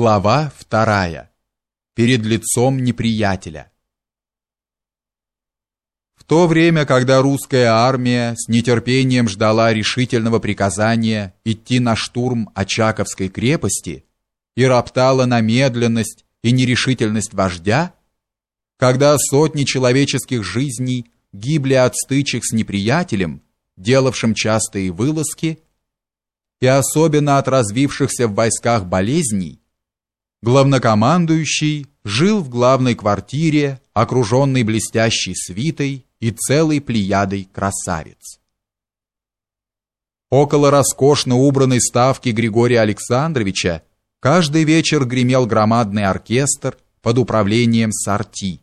Глава вторая. Перед лицом неприятеля. В то время, когда русская армия с нетерпением ждала решительного приказания идти на штурм Очаковской крепости и роптала на медленность и нерешительность вождя, когда сотни человеческих жизней гибли от стычек с неприятелем, делавшим частые вылазки, и особенно от развившихся в войсках болезней, Главнокомандующий жил в главной квартире, окруженный блестящей свитой и целой плеядой красавиц. Около роскошно убранной ставки Григория Александровича каждый вечер гремел громадный оркестр под управлением Сарти.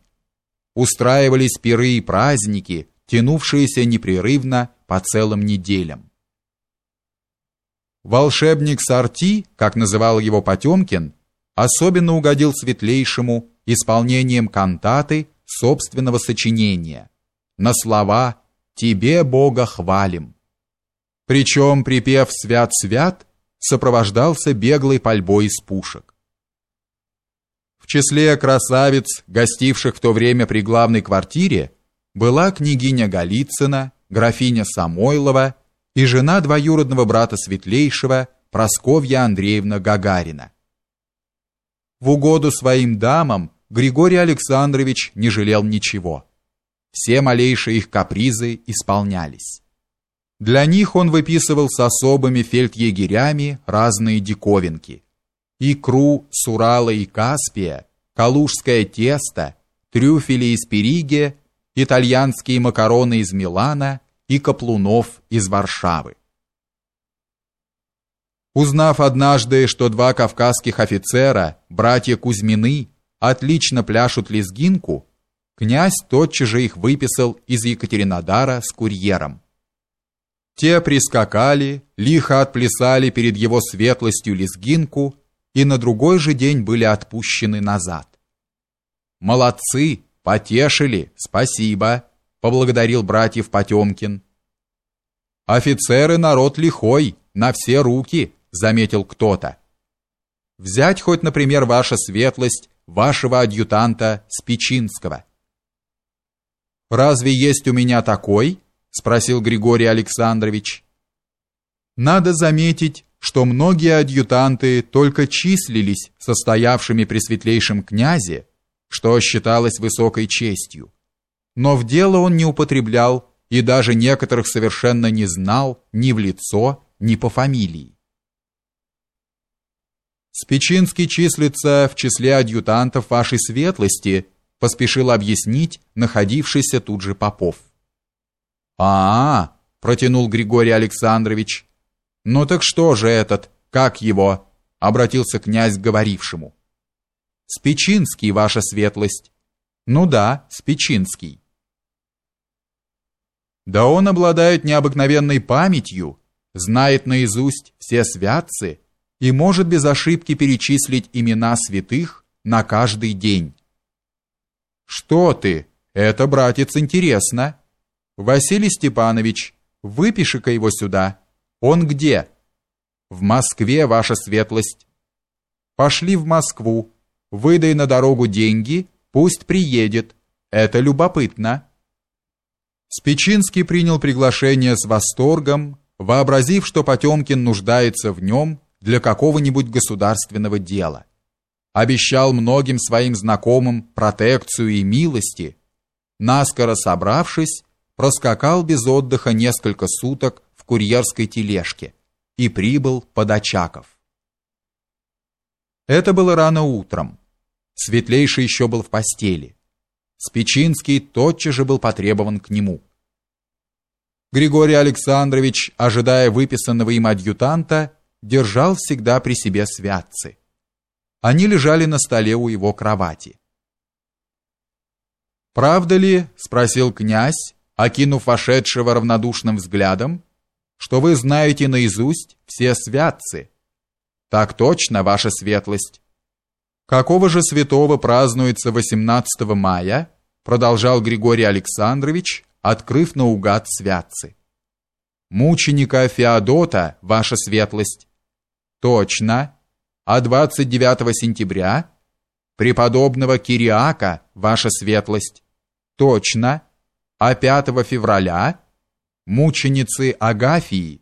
Устраивались пиры и праздники, тянувшиеся непрерывно по целым неделям. Волшебник Сарти, как называл его Потемкин, особенно угодил светлейшему исполнением кантаты собственного сочинения на слова «Тебе, Бога, хвалим». Причем припев «Свят-свят» сопровождался беглой пальбой из пушек. В числе красавиц, гостивших в то время при главной квартире, была княгиня Голицына, графиня Самойлова и жена двоюродного брата Светлейшего Просковья Андреевна Гагарина. В угоду своим дамам Григорий Александрович не жалел ничего. Все малейшие их капризы исполнялись. Для них он выписывал с особыми фельдъегерями разные диковинки. Икру с Урала и Каспия, калужское тесто, трюфели из Периги, итальянские макароны из Милана и каплунов из Варшавы. Узнав однажды, что два кавказских офицера, братья Кузьмины, отлично пляшут лезгинку, князь тотчас же их выписал из Екатеринодара с курьером. Те прискакали, лихо отплясали перед его светлостью лезгинку и на другой же день были отпущены назад. «Молодцы! Потешили! Спасибо!» — поблагодарил братьев Потемкин. «Офицеры народ лихой, на все руки!» Заметил кто-то. Взять хоть, например, ваша светлость, вашего адъютанта Спичинского. Разве есть у меня такой? спросил Григорий Александрович. Надо заметить, что многие адъютанты только числились состоявшими при светлейшем князе, что считалось высокой честью. Но в дело он не употреблял и даже некоторых совершенно не знал ни в лицо, ни по фамилии. Спичинский числится в числе адъютантов вашей светлости, поспешил объяснить находившийся тут же Попов. А, -а, -а протянул Григорий Александрович. Ну так что же этот, как его? обратился князь к говорившему. Спичинский, ваша светлость. Ну да, Спичинский. Да он обладает необыкновенной памятью, знает наизусть все святцы и может без ошибки перечислить имена святых на каждый день. Что ты? Это, братец, интересно. Василий Степанович, выпиши-ка его сюда. Он где? В Москве, ваша светлость. Пошли в Москву. Выдай на дорогу деньги, пусть приедет. Это любопытно. Спичинский принял приглашение с восторгом, вообразив, что Потемкин нуждается в нем для какого-нибудь государственного дела. Обещал многим своим знакомым протекцию и милости. Наскоро собравшись, проскакал без отдыха несколько суток в курьерской тележке и прибыл под Очаков. Это было рано утром. Светлейший еще был в постели. Спичинский тотчас же был потребован к нему. Григорий Александрович, ожидая выписанного им адъютанта, держал всегда при себе святцы. Они лежали на столе у его кровати. «Правда ли, — спросил князь, окинув вошедшего равнодушным взглядом, — что вы знаете наизусть все святцы?» «Так точно, ваша светлость». «Какого же святого празднуется 18 мая?» продолжал Григорий Александрович, открыв наугад святцы. «Мученика Феодота, ваша светлость». Точно. А 29 сентября преподобного Кириака, ваша светлость. Точно. А 5 февраля мученицы Агафии